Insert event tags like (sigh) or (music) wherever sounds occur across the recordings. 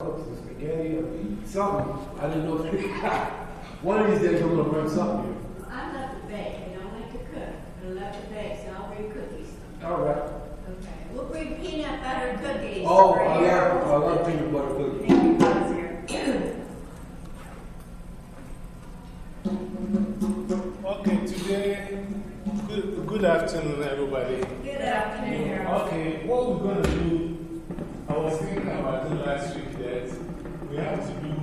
some spaghetti or something. I didn't know if One of these days I'm to bring something here. I love to bake, I don't like to cook, but I love to bake, so I'll bring cookies. All right. Okay, we'll bring peanut butter cookies. Oh, I love, I love peanut butter cookies. Thank you, Buzz, here. Okay, today, good, good afternoon, everybody. Good afternoon, Harold. Okay, what we're going to do, I was thinking about it last week we have to do,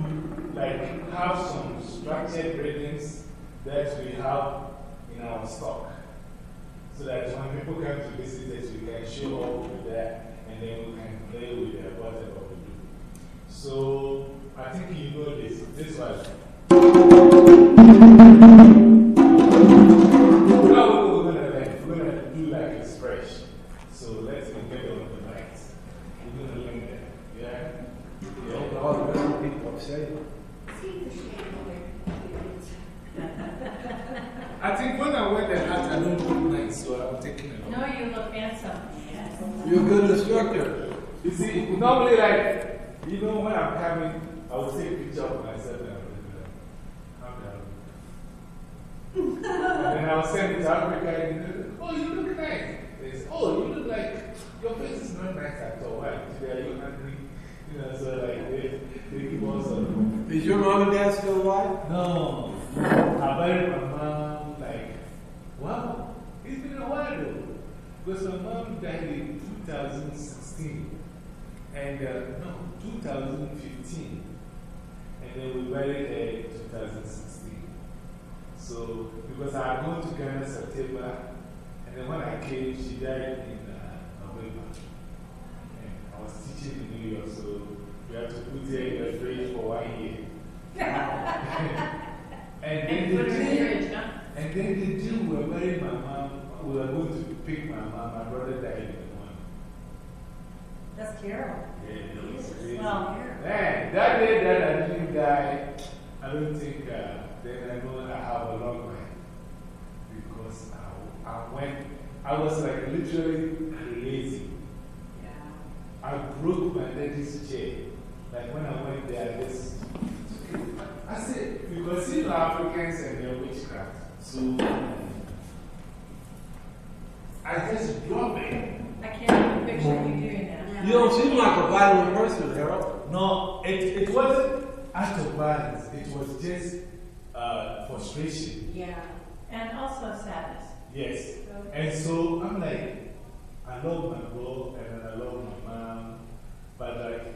like, have some structured readings that we have in our stock. So that when people come to visit us, we can show up with that and then we can play with it, whatever we do. So, I think you know this. This was. Now we're going to. So let's get on the light. We're going to. Yeah? Yeah. All the rest people are saying. See the shade I think when I wear the hat, I don't look nice, so I'm taking it off. No, you look handsome. Yes. You're a good instructor. You see, normally, like, you know, when I'm coming, I will take a picture of myself and I'll be like, I'm down. and then I'll send it to Africa and they'll, oh, you look nice. They say, oh, you look like your face is not nice at all. Why? Today, are you hungry? You know, so like, they, they give us a. Is your mom and dad still alive? No. I buried my mom like, wow, it's been a while though. Because my mom died in 2016. And, uh, no, 2015. And then we buried her in 2016. So, because I had gone to Ghana September, and then when I came, she died in uh, November. And I was teaching in New York, so we had to put her in the fridge for one year. and then the day, and then the day we were burying my mom, we were going to pick my mom, my brother died in the morning. That's terrible. Yeah, it was crazy. Well, Man, that day that I didn't die, I don't think uh, then I know I have a long life. Because I, I went, I was like literally crazy. Yeah. I broke my daddy's chair. Like when I went there, this. I said, because you know Africans and their witchcraft. So I just dropped it. I can't even picture you doing that. You don't seem like a violent person, Harold. No, it, it wasn't act of violence, it was just uh, frustration. Yeah. And also sadness. Yes. And so I'm like, I love my bro and I love my mom, but like,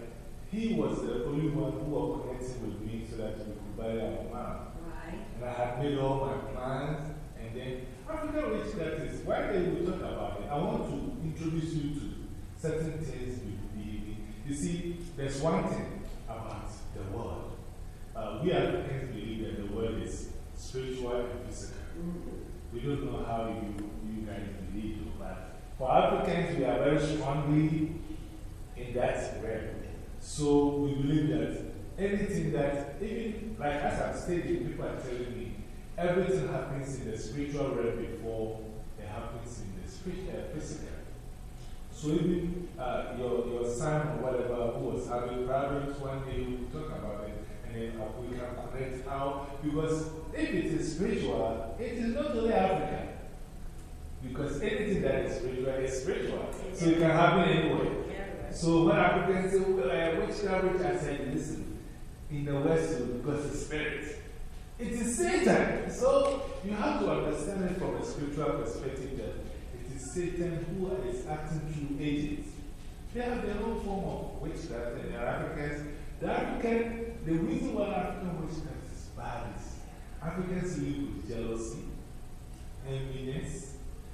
he was the only one who was connecting with me so that we could buy our mom. Right. And I had made all my plans, and then African witchcraft is, why don't we talk about it? I want to introduce you to certain things we believe in. You see, there's one thing about the world. Uh, we Africans believe that the world is spiritual and physical. We don't know how you, you guys believe, but for Africans, we are very strongly in that realm. So we believe that anything that, even like as I'm stating, people are telling me, everything happens in the spiritual realm before it happens in the spiritual, uh, physical. So even uh, your, your son or whatever who was having problems one day, we talk about it and then uh, we can connect how, because if it is spiritual, it is not only African. Because anything that is spiritual is spiritual. So it can happen anywhere. So when Africans say, well, uh, witchcraft, I said, listen, in the West, because it's spirit. It is Satan. So you have to understand it from a spiritual perspective that it is Satan who is acting through agents. They have their own form of witchcraft and they're Africans. The African, the reason why African witchcraft is bad is Africans live with jealousy, enviness,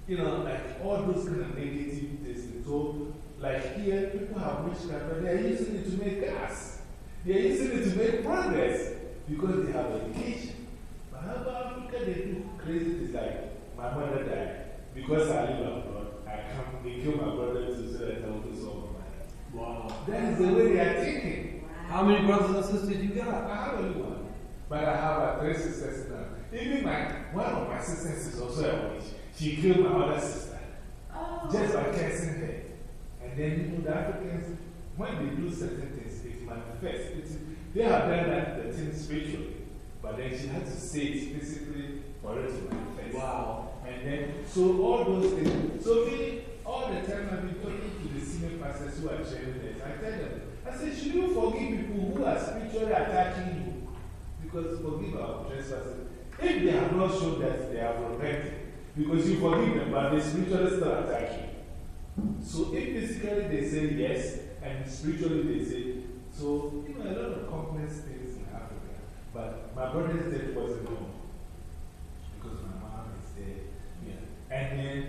you know, like all those kind of negative things. So, like here, people have reached witchcraft, but they're using it to make gas. They're using it to make progress because they have education. But how about Africa? They do crazy things like my mother died because I live abroad. I come, they kill my brother too so that I will solve my life. Wow. That is the way they are thinking. How many brothers and sisters you got? I have only one, but I have three sisters now. Even my, one of my sisters is also a witch. She killed my other sister Oh. just by cursing her. And then, you know, the Africans, when they do certain things, it manifests. It, they have done that, the thing spiritually, but then she had to say it physically for it to manifest. Wow. And then, so all those things, so me, all the time I've been talking to the senior pastors who are sharing this, I tell them, I say, should you forgive people who are spiritually attacking you? Because forgive our trespassers. If they have not shown that they have repented, because you forgive them, but they spiritually still attack you. So if physically they say yes, and spiritually they say, so, you know, a lot of complex things in Africa. But my brother's death wasn't normal. Because my mom is there. Yeah. And then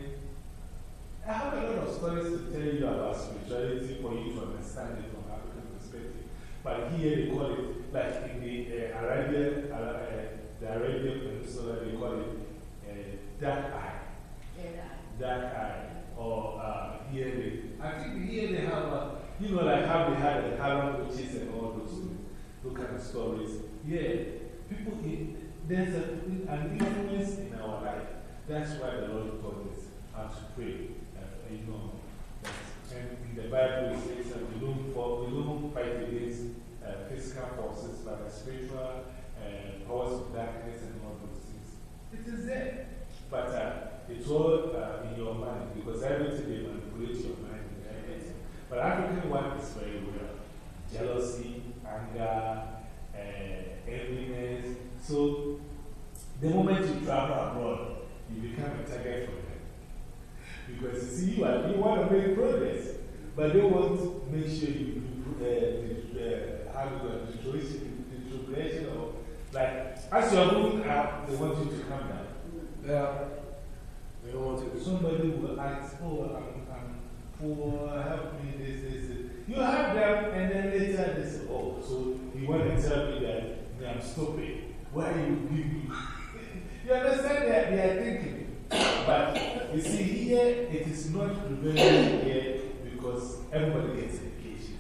I have a lot of stories to tell you about spirituality for you to understand it. But here they call it, like in the uh, Arabian, uh, the Arabian Peninsula, they call it uh, dark eye. Dark eye. Or uh, here they, I think here they have, a, you know, like how they had the Haram witches and all those, those kind of stories. Yeah, people, here. there's a, an influence in our life. That's why the Lord taught us how to pray. Uh, you know, and in the Bible it says that we don't, fall, we don't fight against uh, physical forces, but the spiritual uh, powers of darkness and all those things. It is there. But uh, it's all uh, in your mind because everything they manipulate your mind. But African one is very real jealousy, anger, uh, enviness. So the moment you travel abroad, you become a target for them. Because you see, you, are, you want to make progress, but they want to make sure you do uh, uh, how you go, deterioration or like, as you are moving up, they want you to come down. Yeah. They don't want to. Somebody will ask, oh, I'm, I'm poor, help me, this, this, this. You have them, and then later they say, oh, so you want to tell me that I'm stupid. Why you give me? (laughs) you understand that they are thinking. But you see, here it is not prevailing here because everybody gets education.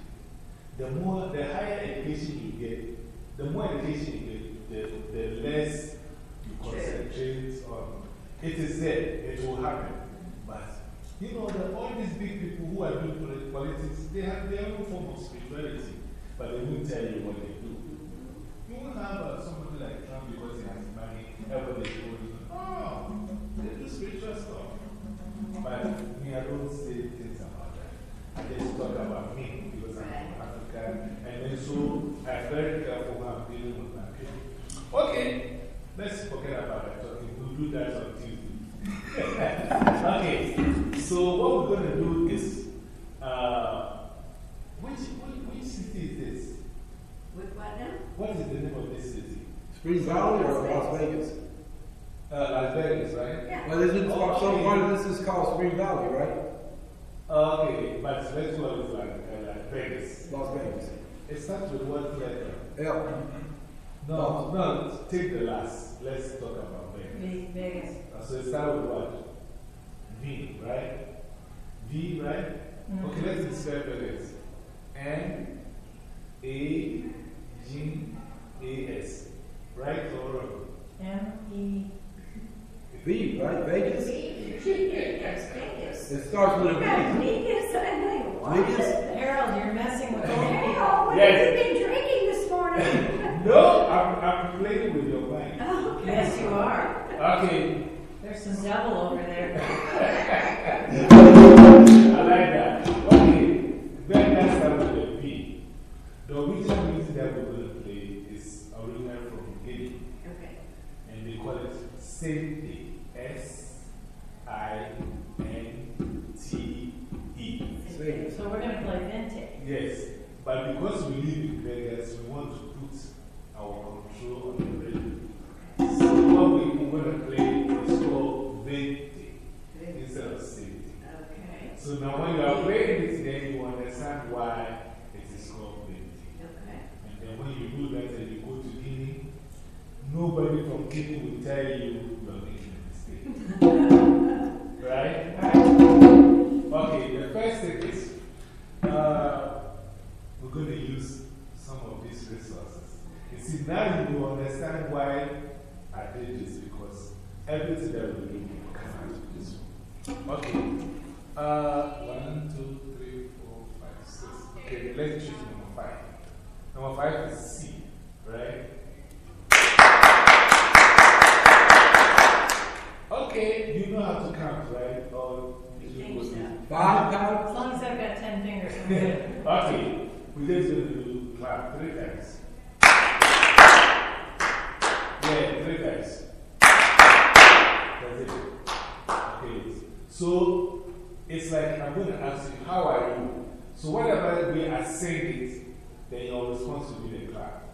The more, the higher education you get, the more education you get, the, the less you concentrate on. It is there, it will happen. But, you know, the, all these big people who are doing politics, they have their own form of spirituality, but they won't tell you what they do. You won't have uh, somebody like Trump because he has money, you, oh, they do spiritual stuff. But me, I don't say things about that. I just talk about me because I'm African. And then so I'm very careful how I'm dealing with my people. Okay, let's forget about that talking. We'll do that on Tuesday. okay, so what we're going to do is uh, which, which, which city is this? With what now? What is the name of this city? Spring Valley or Las Vegas? Uh, Las Vegas, right? Yeah. Well, isn't some part of this is called Spring Valley, right? Okay, but let's go with like, uh, Las Vegas. Las Vegas. It starts with what letter? L. No, no, take the last. Let's talk about Vegas. Vegas. Uh, So it starts with what? V, right? V, right? Okay, let's describe Vegas. N A G A S. Right or wrong? M E. V, right? Vegas? Vegas, Vegas. It starts with a V. Vegas, I'm like, what? Vegas? Harold, you're messing with old Hey, people. oh, what Yes. have you been drinking this morning? (laughs) No, I'm, I'm playing with your mind. Oh. Yes, you are. Okay, There's some devil over there. (laughs) I like that. Okay, Vegas starts with a V. The original music that we're going to play is original from Okay. and they call it Sente. S I N T E. So we're going to play Vente. Yes, but because we live in Vegas, we want to put our control on the radio. So what we, we're going to play is called Vente instead of Sente. Okay. So now when you are playing it, then you understand why it is called Vente. Okay. And then when you do that and you go to Guinea, nobody from people will tell you you are making a mistake. (laughs) right? Okay, the first thing is uh, we're going to use some of these resources. You see, now you understand why I did this because everything that we do will come out of this one. Okay. three times. Yeah, three times. That's it. Okay. So it's like I'm going to ask you, how are you? So whatever we are saying it, then your response will be the clap.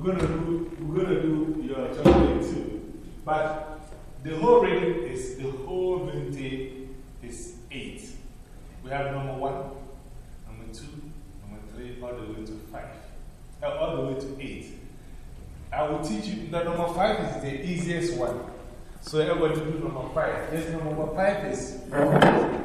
We're going to do, we're going to do your chapter too, But the whole reading is, the whole unity is eight. We have number one, number two, number three, all the way to five, uh, all the way to eight. I will teach you, the number five is the easiest one. So everybody do number five. This number five is.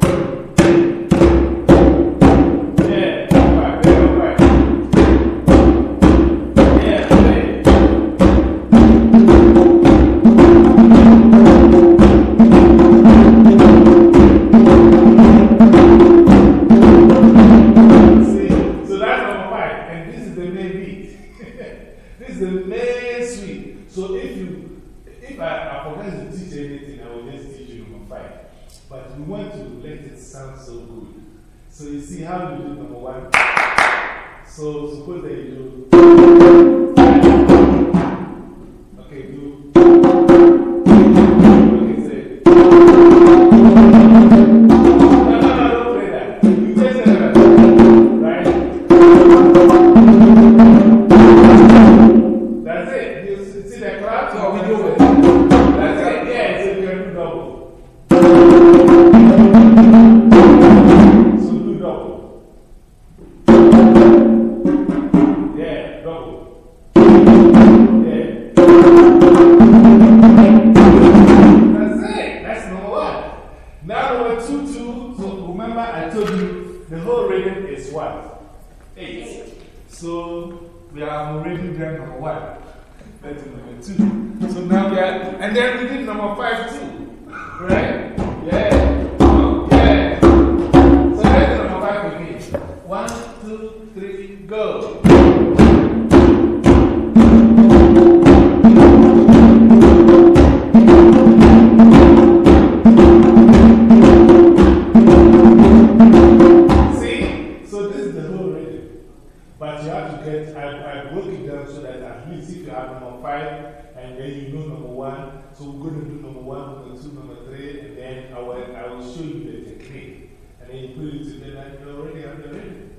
Tuesday night, we already have the reading.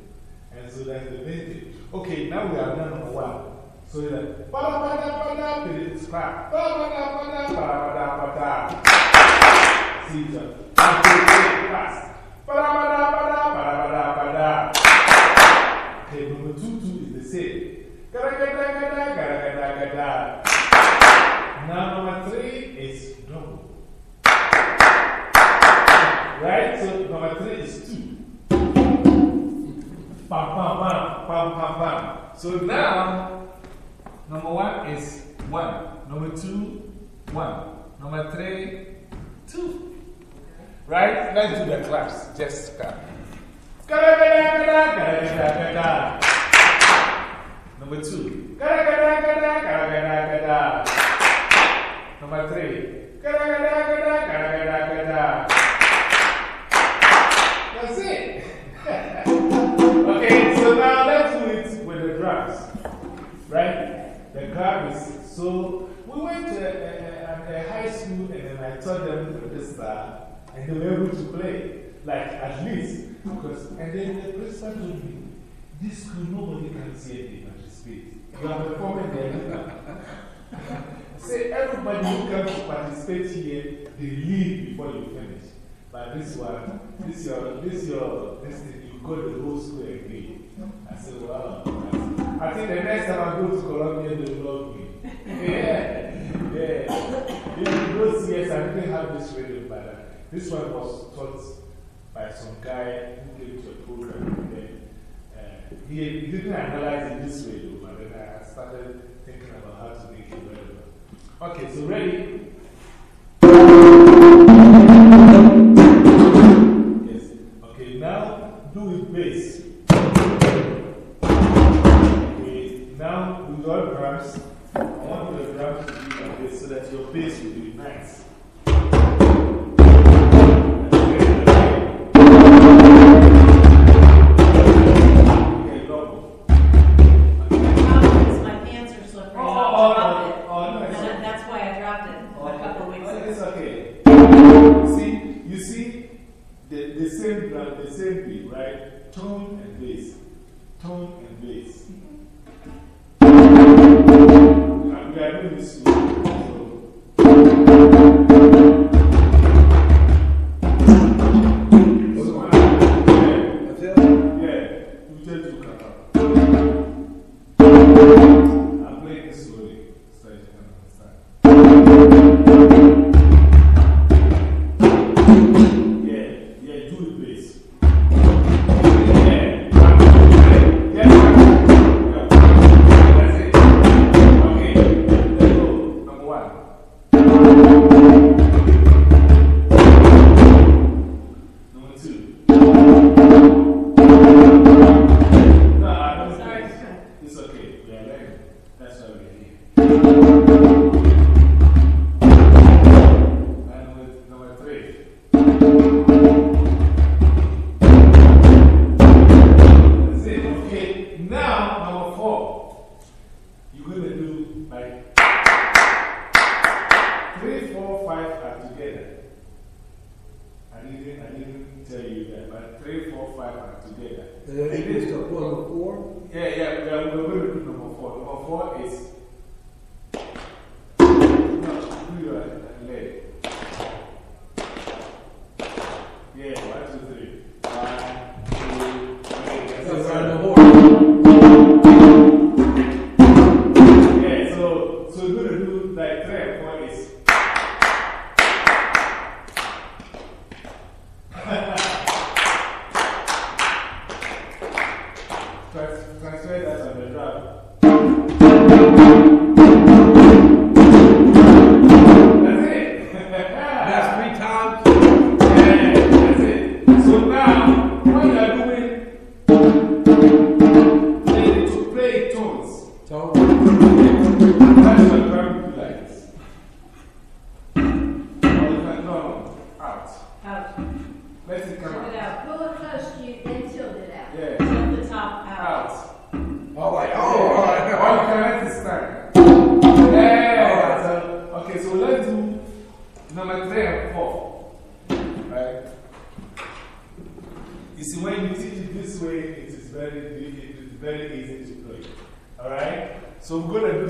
And so that's the main thing. Okay, now we have done a while. So you're like, ba ba ba da ba da, but it's crap. Ba da ba da, ba da ba da. See each other. Fast. Ba da ba da ba da, ba da ba da ba da. Okay, number two, two is the same. Gada gada gada, gada gada gada. Now, So now, number one is one. Number two, one. Number three, two. Right? Let's do the claps. Just clap. Number two. Number three. The so. We went to a, a, a high school and then I taught them this stuff and they were able to play. Like at least. Because, and then the principal told me, this school nobody can see it they participate. You are performing there. Say everybody who comes to participate here, they leave before you finish. But this one, this your, this your, this thing, you go the whole school again. I said, wow. I think the next time I go to Colombia, they will love me. (laughs) yeah, yeah. In those years, I didn't have this radio, but uh, this one was taught by some guy who came to a program. And then, uh, he, he didn't analyze it this way, though, but then I started thinking about how to make it relevant. Okay, so ready? Yes. Okay, now do with bass. Now with all drums, I want the drums to be like this so that your bass will be nice. Okay, double. The my pants are slippery, I'll drop it. no, And it's that- that's why I dropped it a couple of weeks ago. It's okay. See, you see the, the same drum, the same beat, right? Tone and bass. Tone and bass. And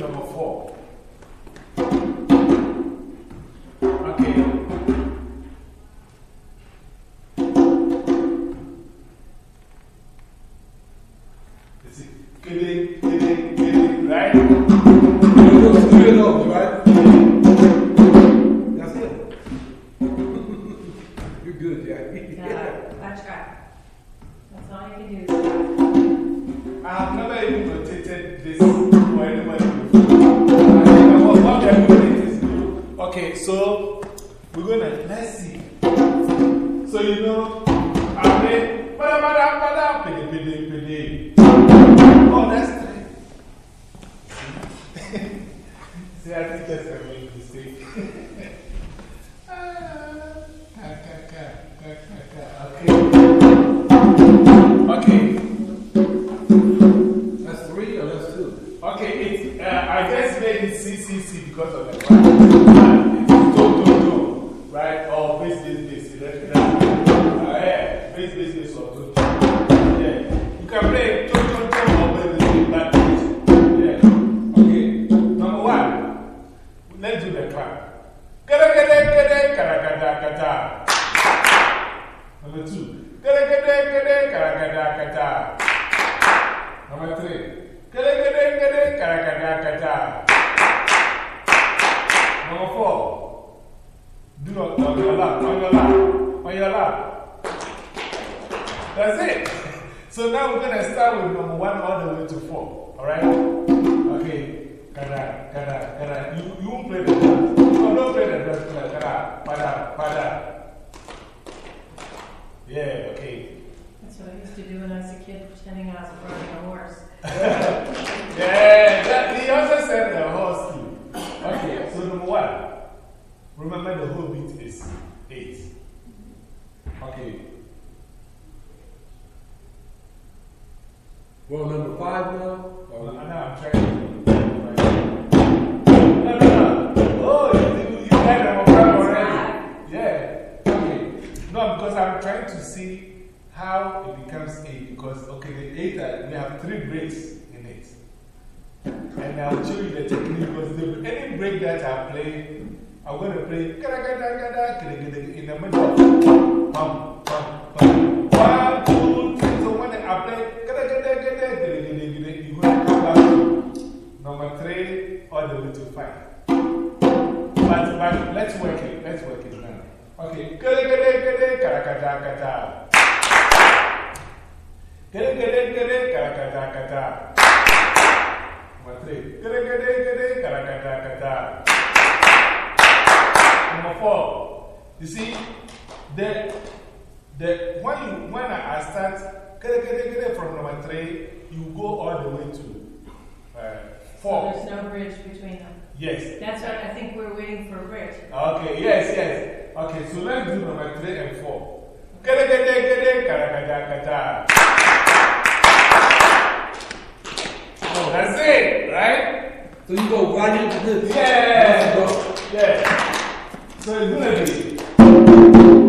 number four. We're number five now? Or we- I I'm checking. No, because I'm trying to see how it becomes A Because, okay, the A uh, we have three breaks in it. And I'll show you the technique. Because the, any break that I play, I'm going to play kadakadakada, kadakada, in the middle. Pum, pum, pum. One, two, three. So when I play. all the way to 5. But, but let's work it. Let's work it now. Okay. Gede, gede, gede, karakata, kata. Gede, gede, gede, karakata, kata. Number three. Gede, gede, gede, karakata, kata. Number four. You see, the, the, when, you, when I start gede, gede, gede from number three, you go all the way to. Uh, so there's no bridge between them. Yes. That's what I think we're waiting for a bridge. Okay, yes, yes. Okay, so let's do number three and four. Oh, that's it, right? So you go one, into this. Yeah. Yeah. So it's going to be.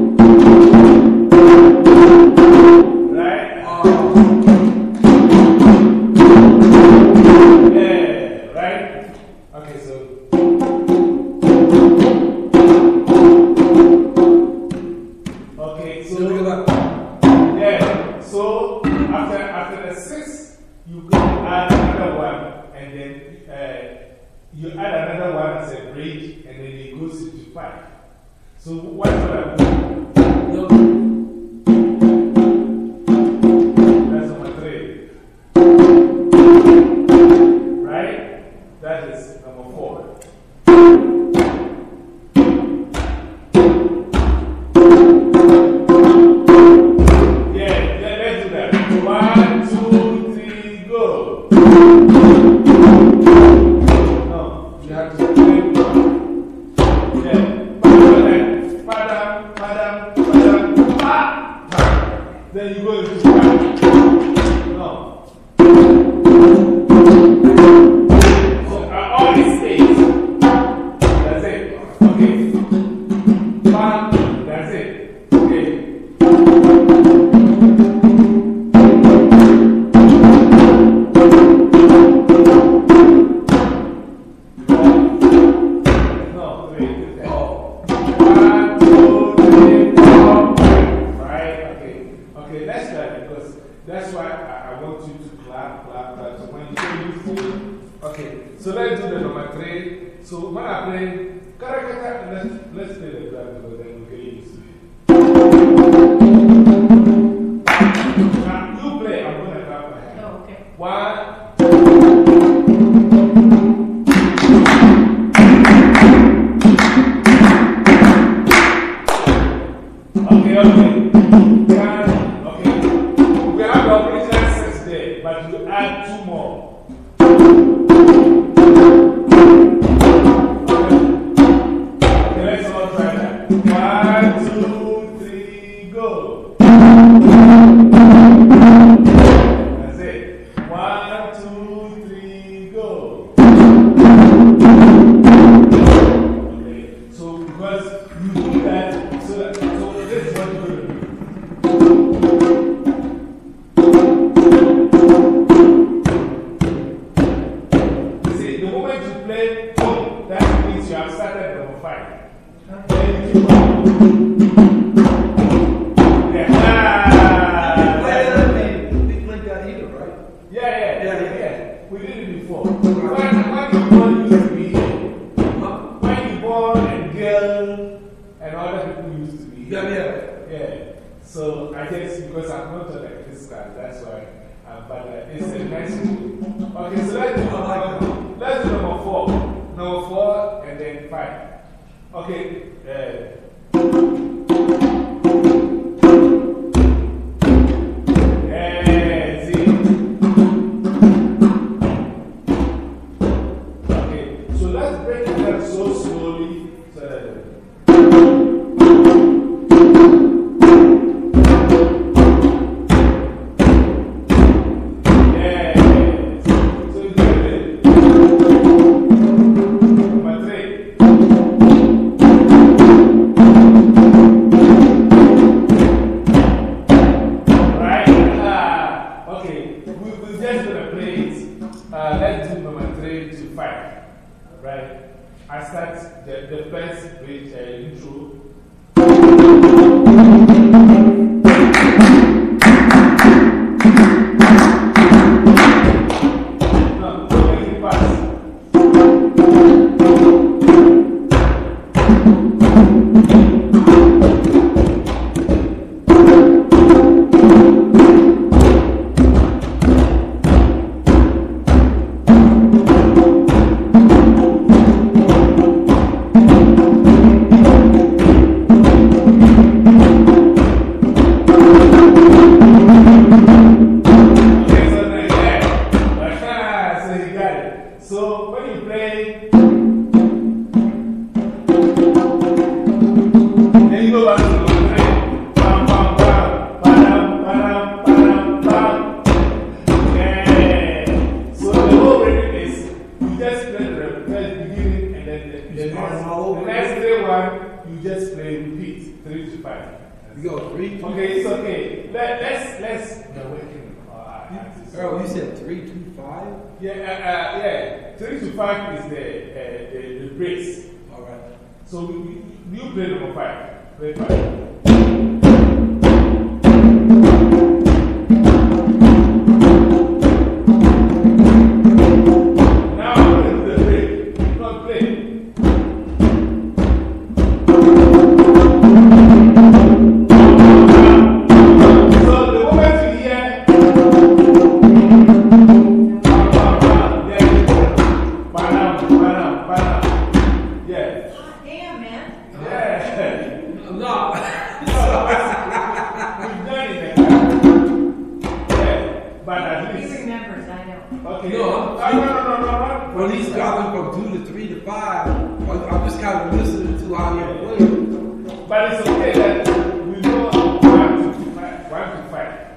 You know, no, no, no, no, When he's going from two to three to five, I'm just kind of listening to how you're playing. But it's okay that we know one to five. One to five.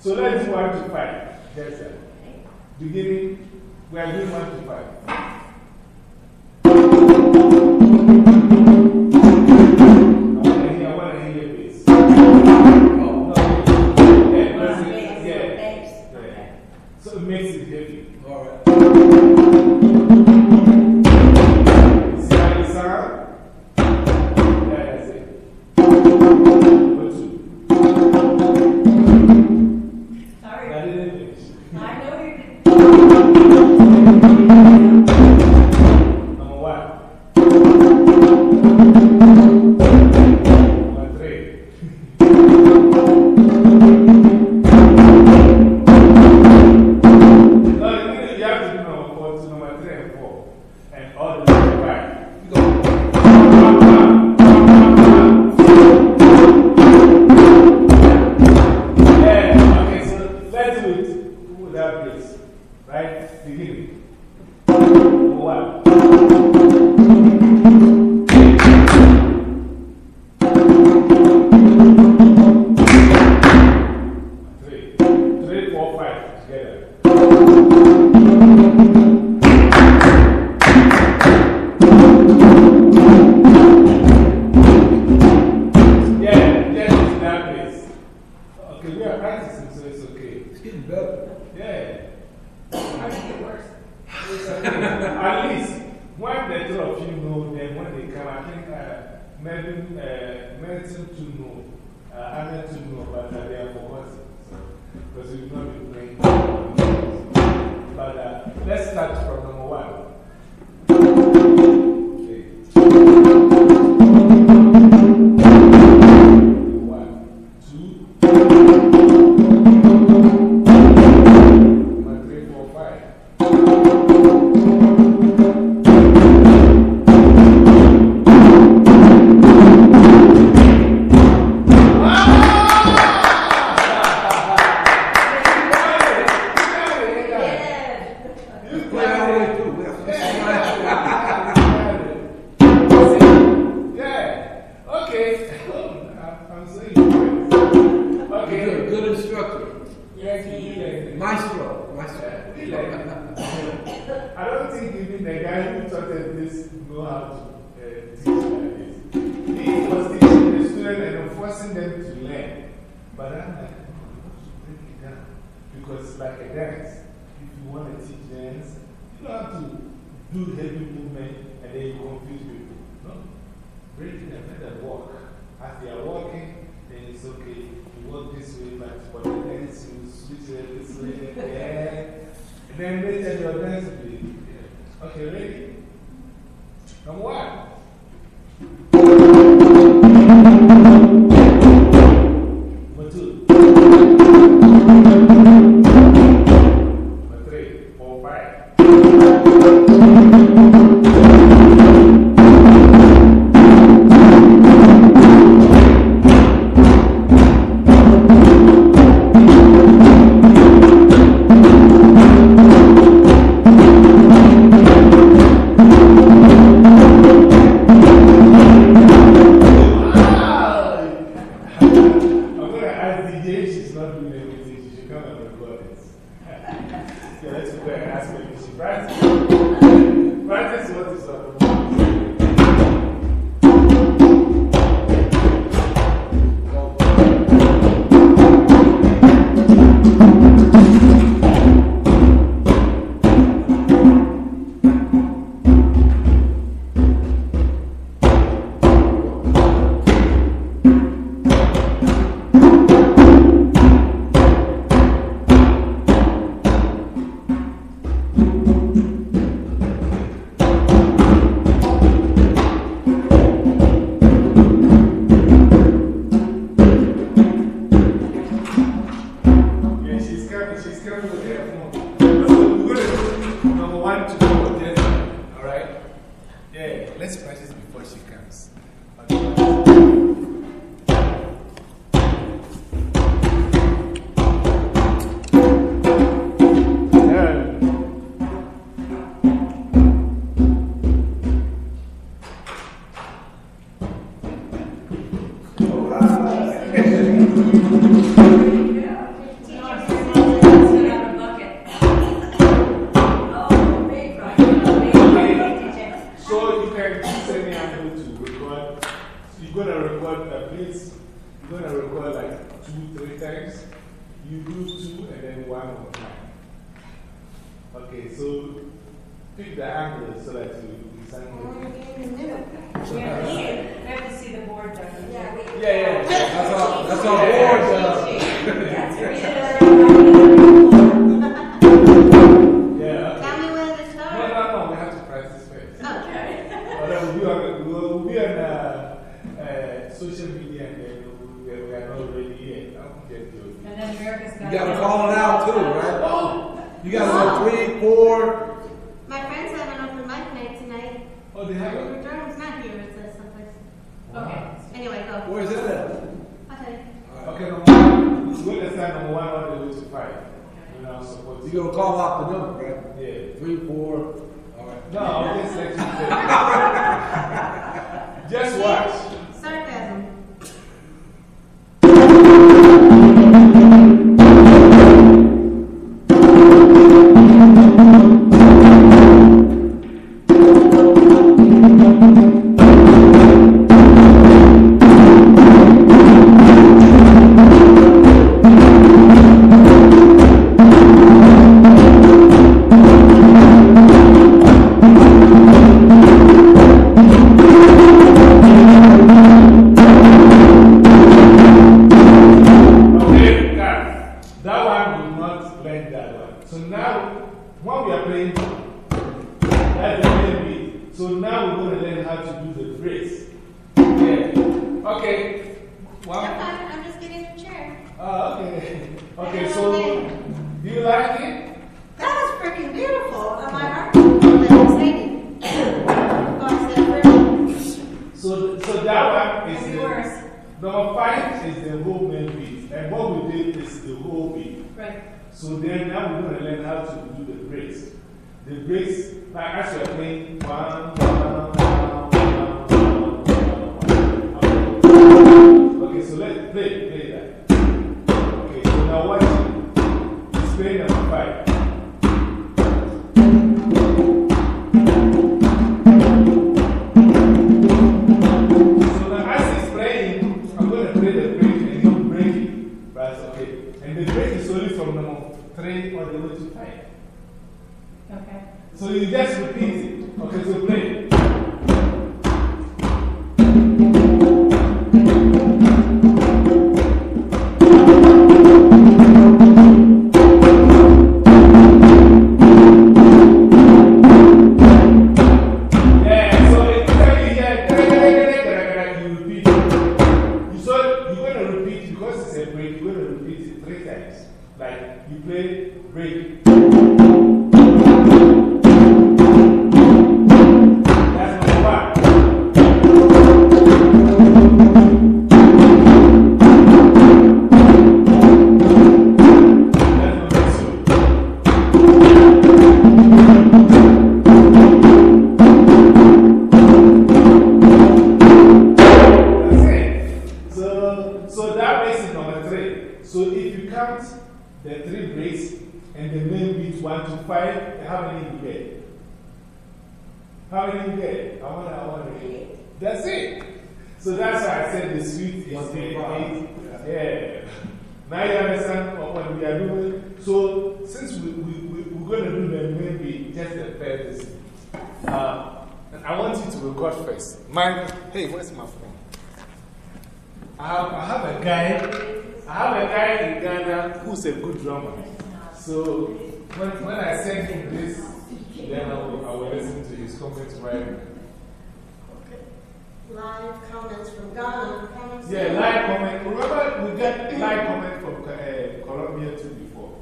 So let's do one to five. That's it. Beginning, we are doing one to five. number one to go with. Alright? Yeah, let's practice before she comes. Okay. I'm I'm just getting (laughs) a chair. Oh, okay. Okay, so do you like it? That was freaking beautiful. Uh, my heart was said. (coughs) So, so that one is the, worse. number five is the whole main beat. And what we did is the whole beat. Right. So then now we're going to learn how to do the breaks. The breaks, like as you're playing one, one, one, Okay, so let's play, play that. Okay, so now watch it. It's playing number five. So now as he's playing, I'm going to play the break and he'll break it. Right, okay. And the break is only from number three all the way to five. Okay. So you just repeat it. Okay, so play. Listen comments right now. Live comments from Ghana. Comments Yeah, live comment. Remember, we got live comment from uh, Colombia too before.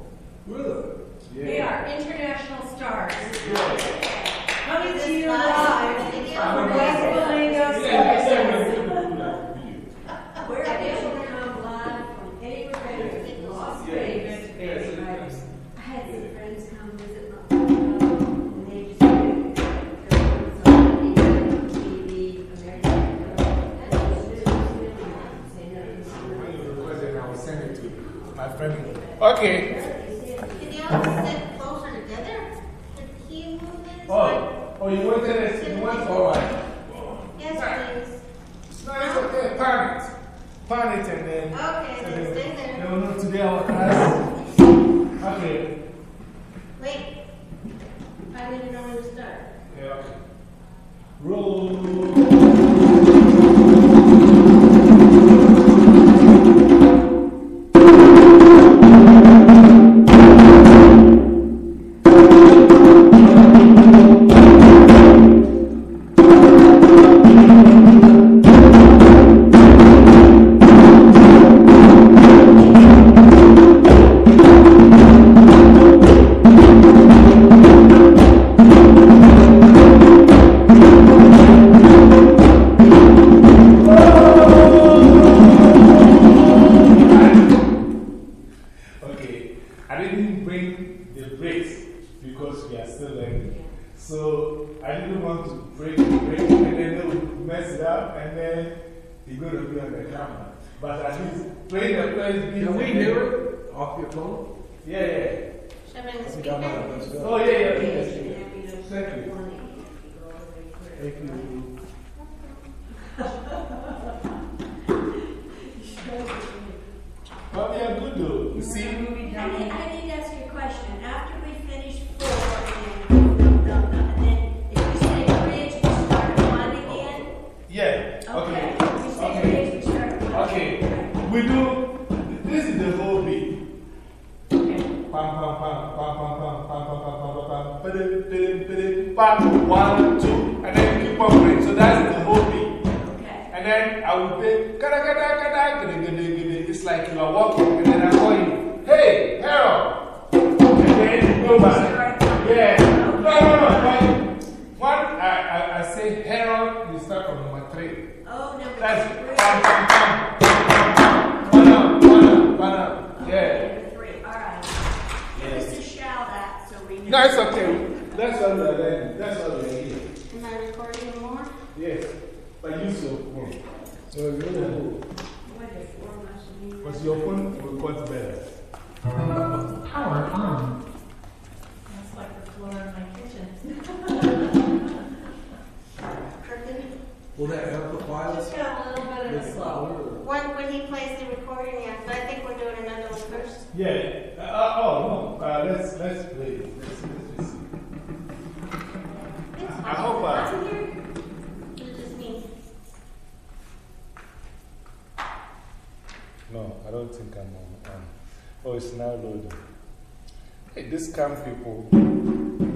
Really? Yeah. They are international stars. Yeah. Coming to you live live video. from West Flamingo, Okay. Can they all sit closer together? Can he move this? Oh, oh, you went to it? You want all right. Yes, please. No, it's okay. Pan it. Pan it and then. Okay, then stay there. No, no, today our class. Okay. Wait. I need to know where to start. Yeah, okay. Roll. Pam, pam, pam, pam, pam, pam, pam, pam, pam, pam, pam, pam, pam, pam, pam, one, two, and then keep on playing. So that's the whole thing. Okay. And then I will play, kada, kada, kada, gada, gada, gada. It's like you are walking, and then I call you, hey, Harold. And then you go back. Yeah. No, no, no. One, I, I, I say Harold, you start from number three. Oh, number no, three. That's pam, pam, pam. One up, one up, one up. No, it's okay. That's all we are learning. That's all we are here. Am I recording more? Yes. But you so phone. So you know. Because your phone records better. Power on. That's like the floor in my kitchen. Will that help the violence? Just got a little bit of a slow. When, when he plays the recording, yes, I think we're doing another one first. Yeah. Uh, uh oh, no. Uh, let's, let's play I hope I. No, I don't think I'm on. on. Oh, it's now loading. Hey, these camp people.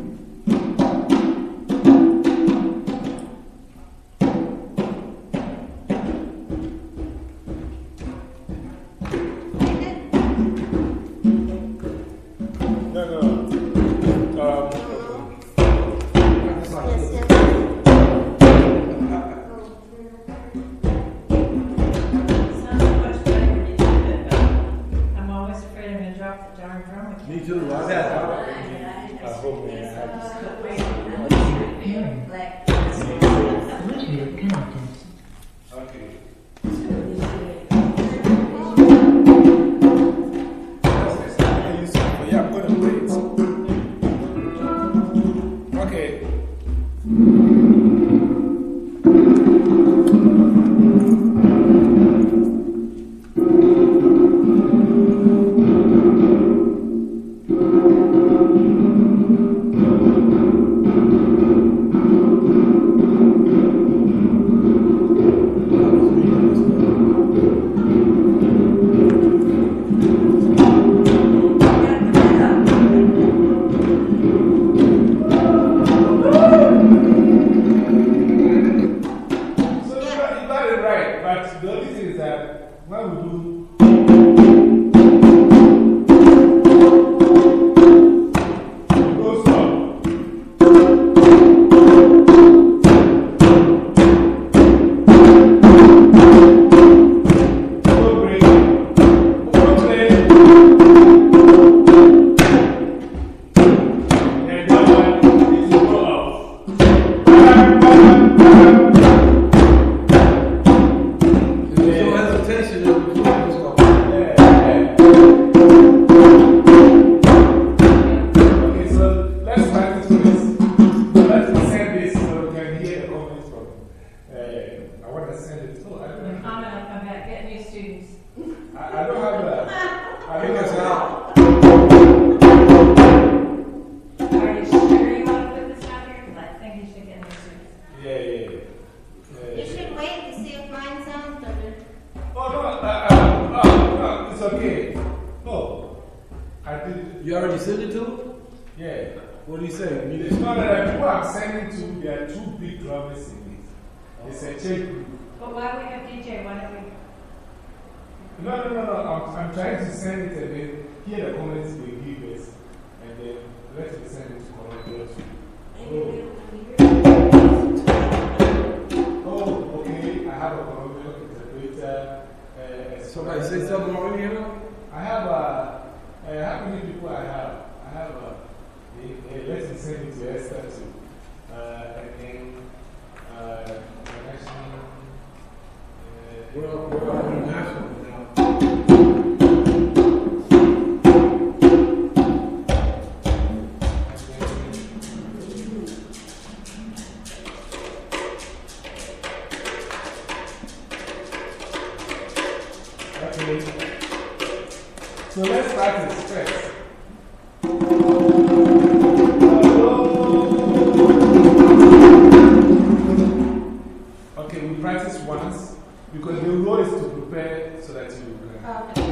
Okay.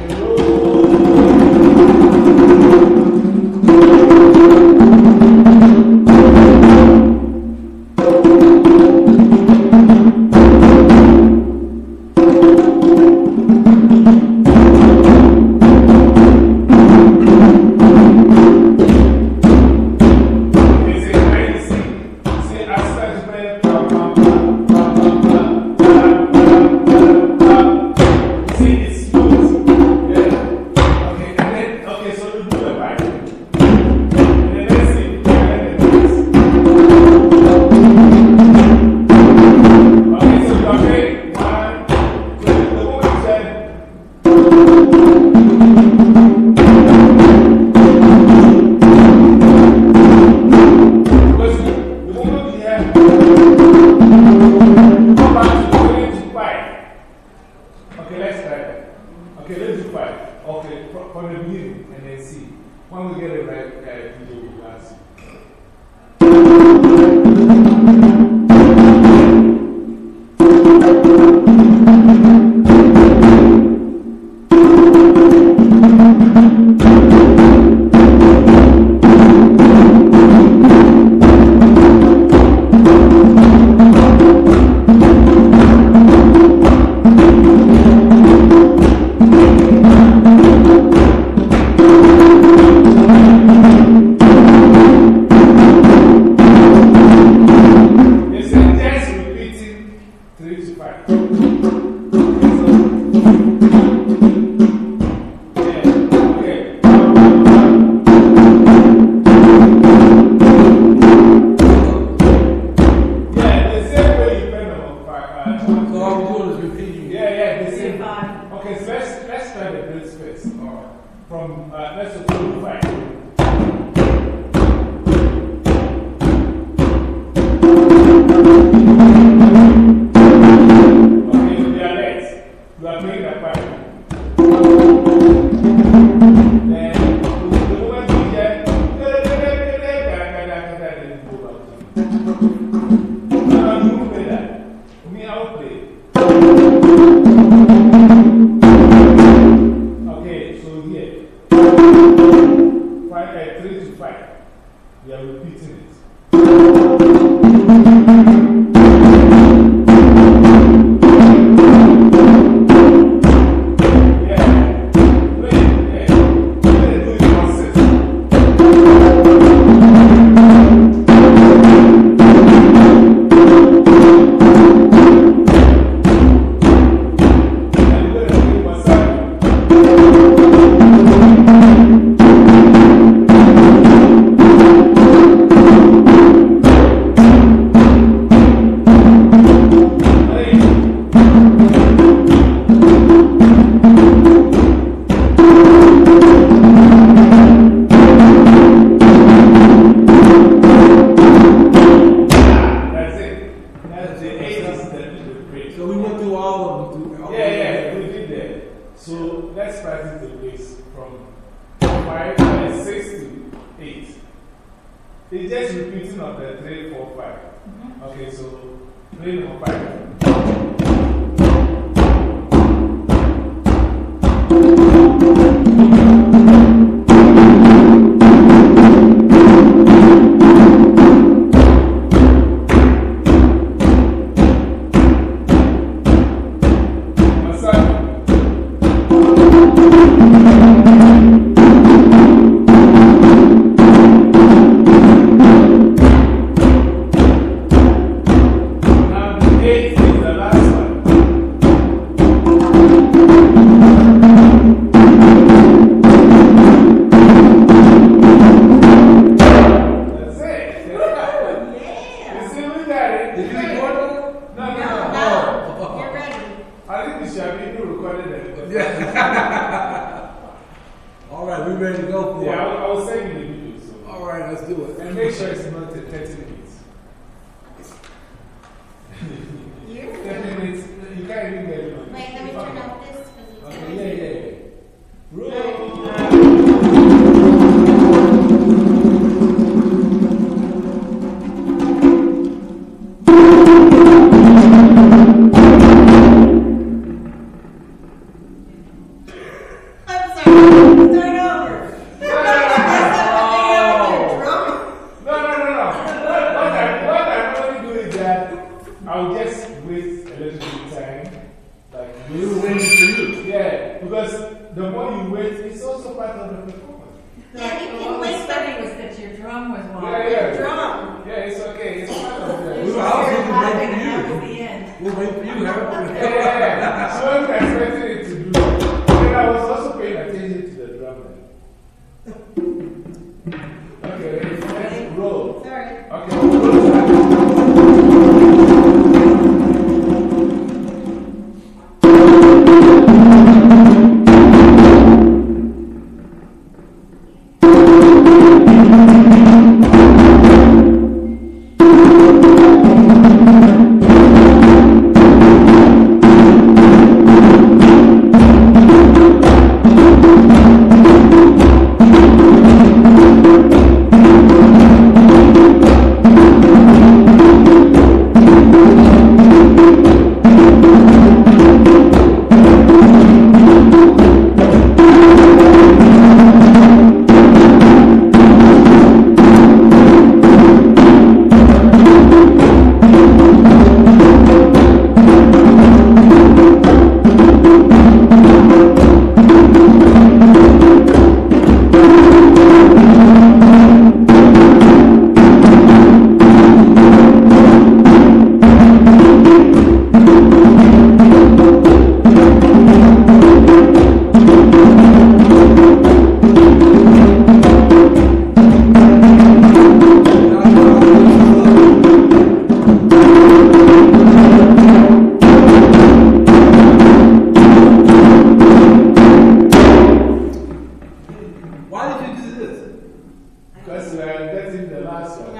Wait, let me turn off this. Okay, yeah,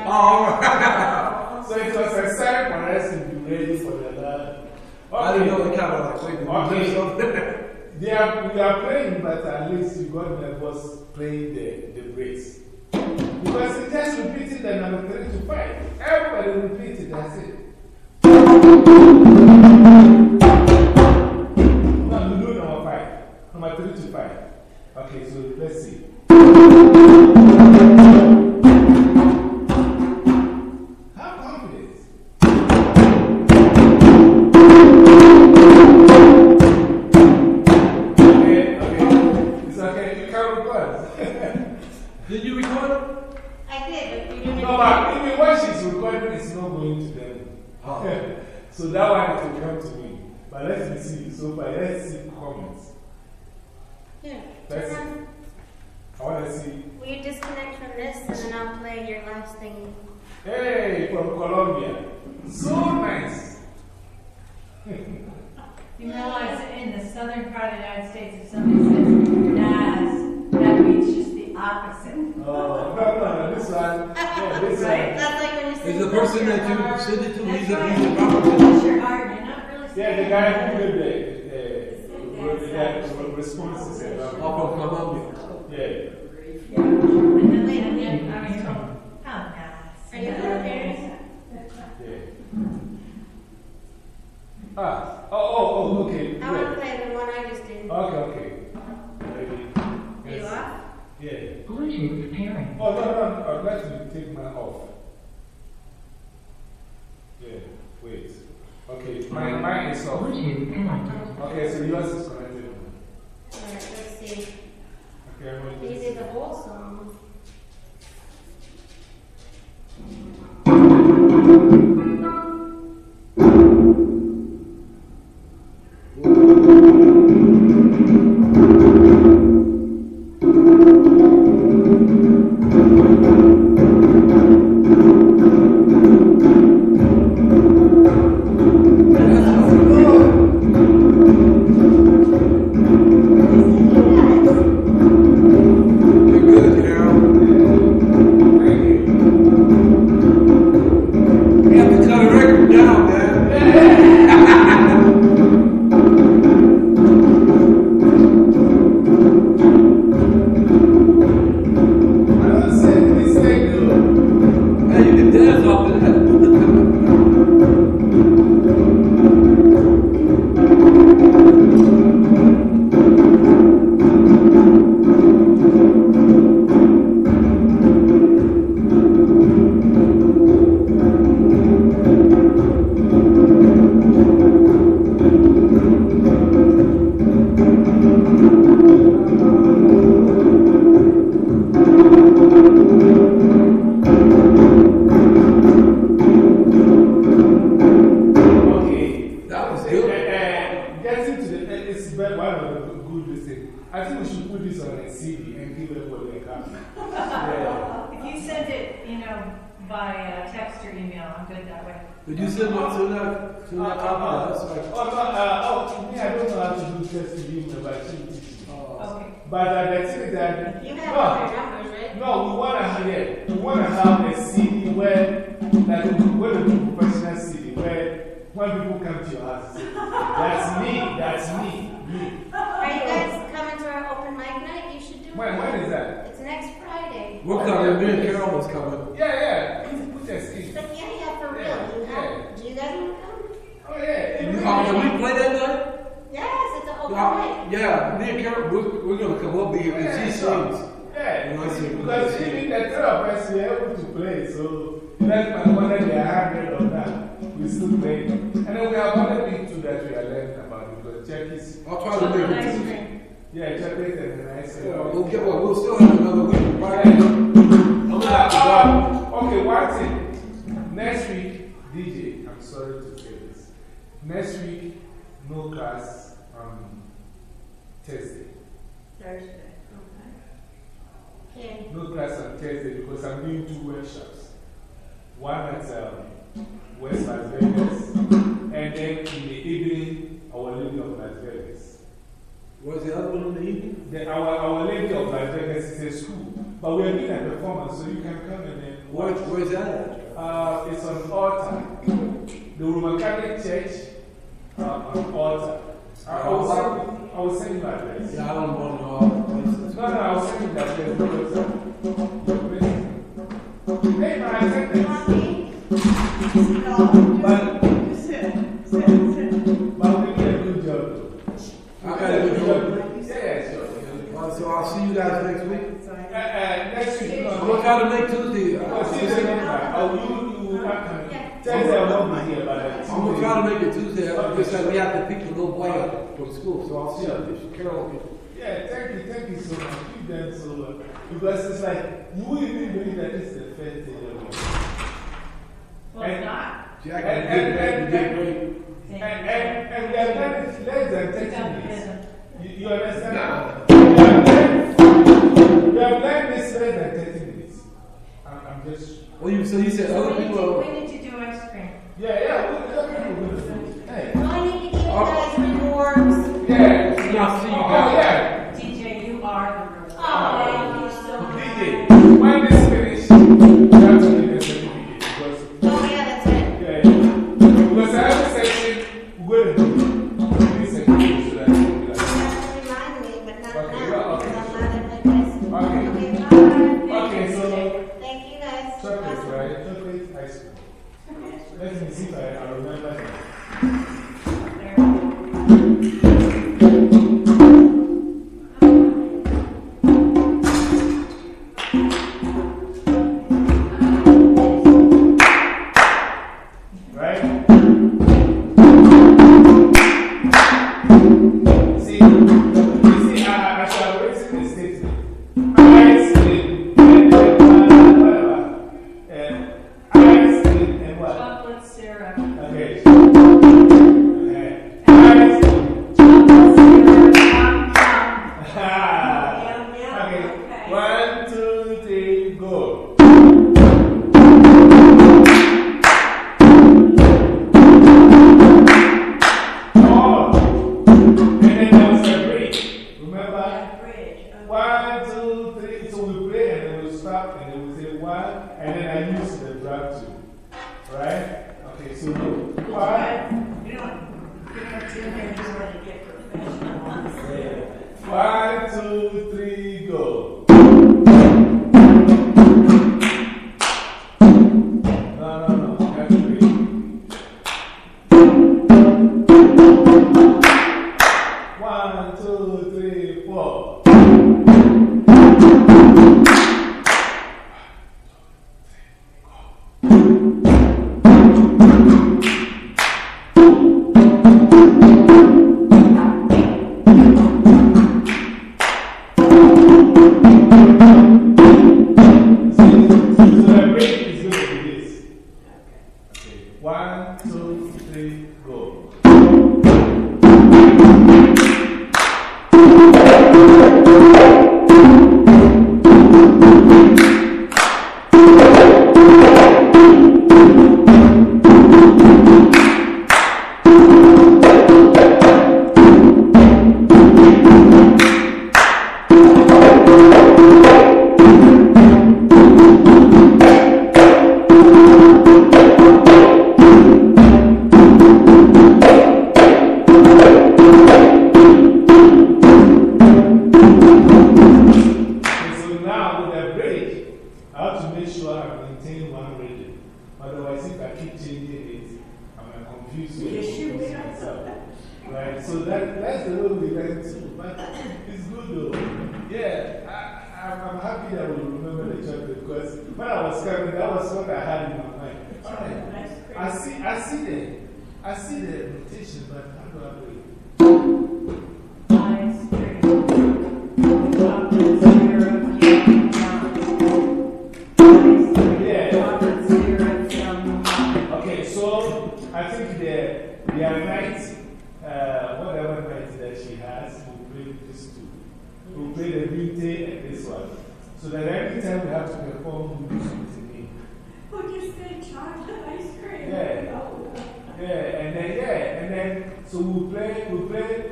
Oh. All right. (laughs) so it was a sacrifice to be ready for the Lord. Okay. I didn't know the kind of like playing. Okay. (laughs) they are we are playing, but at least you got nervous playing the the brace. Because it just repeated the number three to five. Everybody repeated. That's it. No, you do number five. Number three to five. Okay, so let's see. Was the other one in the evening? Our, our lady of Liberia is a school, but we are doing a performance, so you can come in and watch. Where's that? Uh, it's on altar. the Roman Catholic Church uh, on altar. I, was will send, you that. Yeah, I don't want no No, no, I will send you that place. Uh, hey, man, I. No. got to make Tuesday. Well, to tell them what. I'm going to try to make it Tuesday because we have to pick a little boy up from school. So I'll see yeah. you. Carol. Yeah, thank you, thank you so much. You done so well. Because it's like, you wouldn't even believe that it's the first day of Well, it's not. Jack, and, and, and, and, and, and, and, and their less than 30 minutes. You, you understand? No. Their time this less than 30 this. Well, you, so you said so other people. Do ice cream? Yeah, yeah. We, other people do this. Hey. Oh, well, I need to give you oh. guys rewards. Yeah. See you guys. Oh, yeah. En play and this one. So that every time we have to perform, we do something new. Who just said chocolate ice cream? Yeah. Yeah, and then, yeah, and then, so we'll play, we'll play,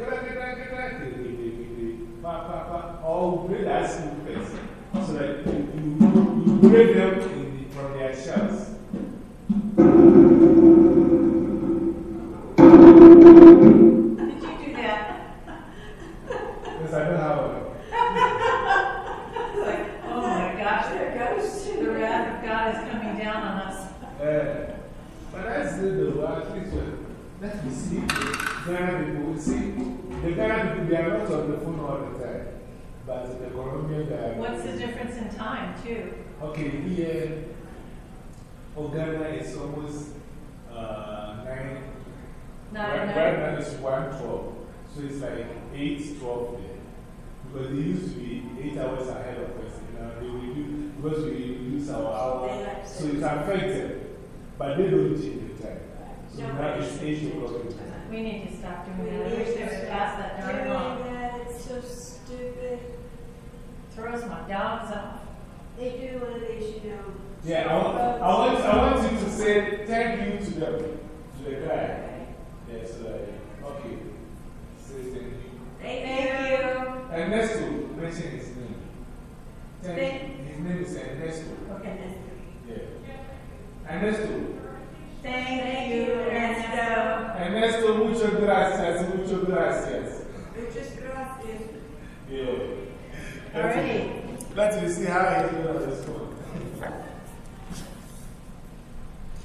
or we'll play that school first. So that you, you, you break them We need to stop doing that. I wish they would pass that darn law. Doing that, it's so stupid. Throws my dogs off. They do one of these, you know. Yeah, I want, I, want, I want you to say thank you to them, to the guy. Yes, uh, okay. Say thank you. Thank you. Ernesto, mention his name. Thank Thank- you. His name is Ernesto. Okay. Yeah. Ernesto. Thank you, Ernesto. Ernesto, muchas gracias, muchas gracias. Muchas gracias. Yeah. Alrighty. Let me see how he's doing on this one.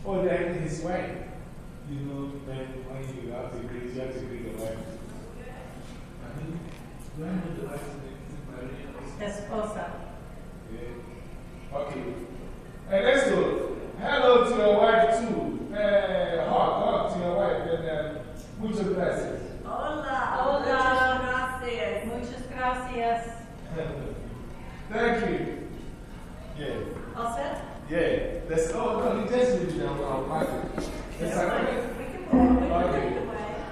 oh, then his wife. You know, when, when you have to greet, you have to greet the wife. I mean, do I know the? Is it Maria? Esposa. Yeah. Okay. Ernesto, hello to your wife too. Uh, hug, hug to your wife. And uh, muchas gracias. Hola. Hola. Muchas gracias. Muchas gracias. (laughs) Thank you. Yeah. All set? Yeah. That's, oh, no, he just leave them on party. There's another, We can put Okay.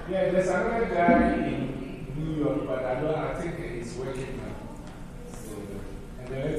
yeah, there's another guy in New York, but I don't, I think he's working now. So, and then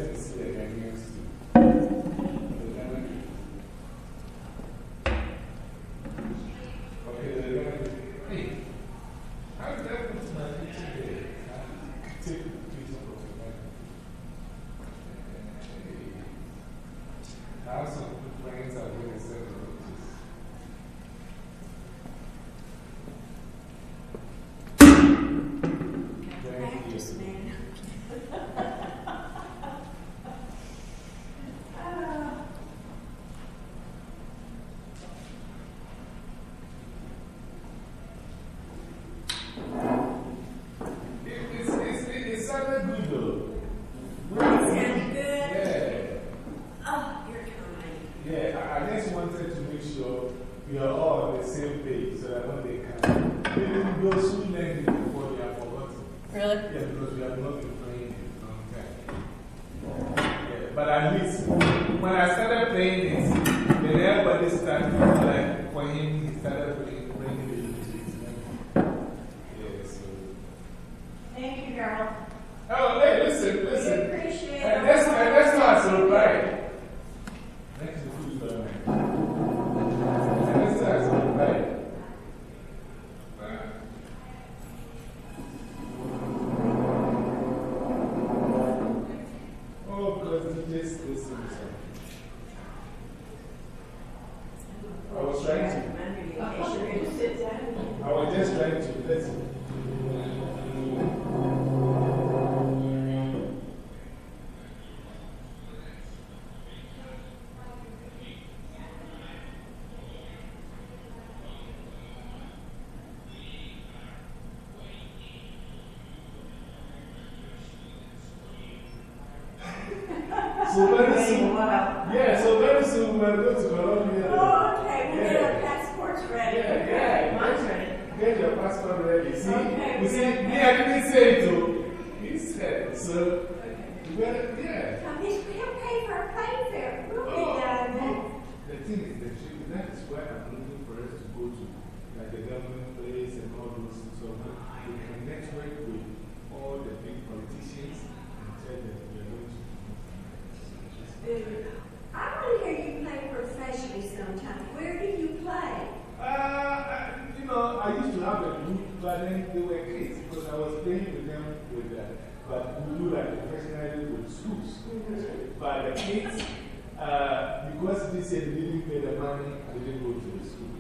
very soon we're going to Colombia. Oh, okay, we'll get our Yeah. passports ready. Yeah, yeah. Mine's ready. Get your passport ready. See, Okay, you see, okay. me, I didn't say it too. He said, so, well, yeah. Come, he's, he'll pay for our plane fare. We'll Oh, be down there. oh. The thing is, the trip, that is why I'm looking for us to go to, like the government place and all those things. So we can network with all the big politicians and tell them we are going to. Dude, I want to hear you play professionally sometime. Where do you play? Uh, I- you know, I used to have a group, but then they were kids because I was playing with them with that. But we do like professionally with schools. But the kids, uh, because this year they didn't pay the money, I didn't go to the school.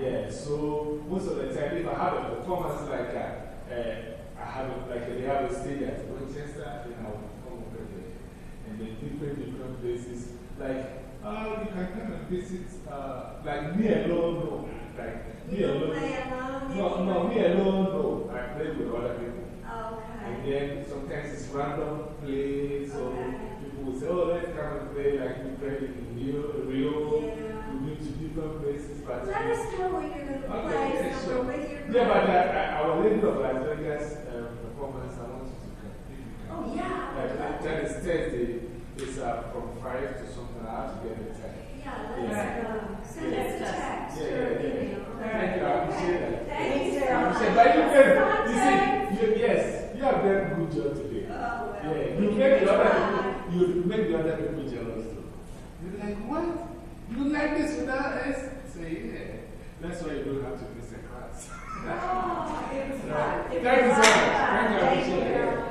Yeah, so most of the time, if I have a performance like that, uh, I have it, like they have a stage at Winchester, then I will perform over there. And then different, different places. Like, uh, you can come and visit, uh, like me alone, no. Like, me alone. play alone? No, no, me alone, no. I play with other people. And then sometimes it's random plays, so Okay. people will say, oh, let's come and play like we played in Rio. Rio. Yeah. We've to different places. But Let us know where you're going to Okay, play yeah, sure. with your Yeah, but group. uh, our Lady of Las Vegas uh, performance, I want you to come. If you can. Oh, yeah. I Like, that Thursday. It's uh, from 5 to something. I have to get the time. Yeah, Yeah. let's go. Send us a text Yeah, yeah, yeah. email. Thank you. I appreciate that. Thank you, I Sarah. appreciate But you can, you Jay. see, you, yes, you have done a good job today. Oh, well. Yeah, you can make the try. other people, you make the other people jealous too. You're like, what? You like this without us? Say, yeah. That's why you don't have to miss a class. Oh, it was (laughs) fun. It Thank you was so fun. much. Thank you. I Thank appreciate it.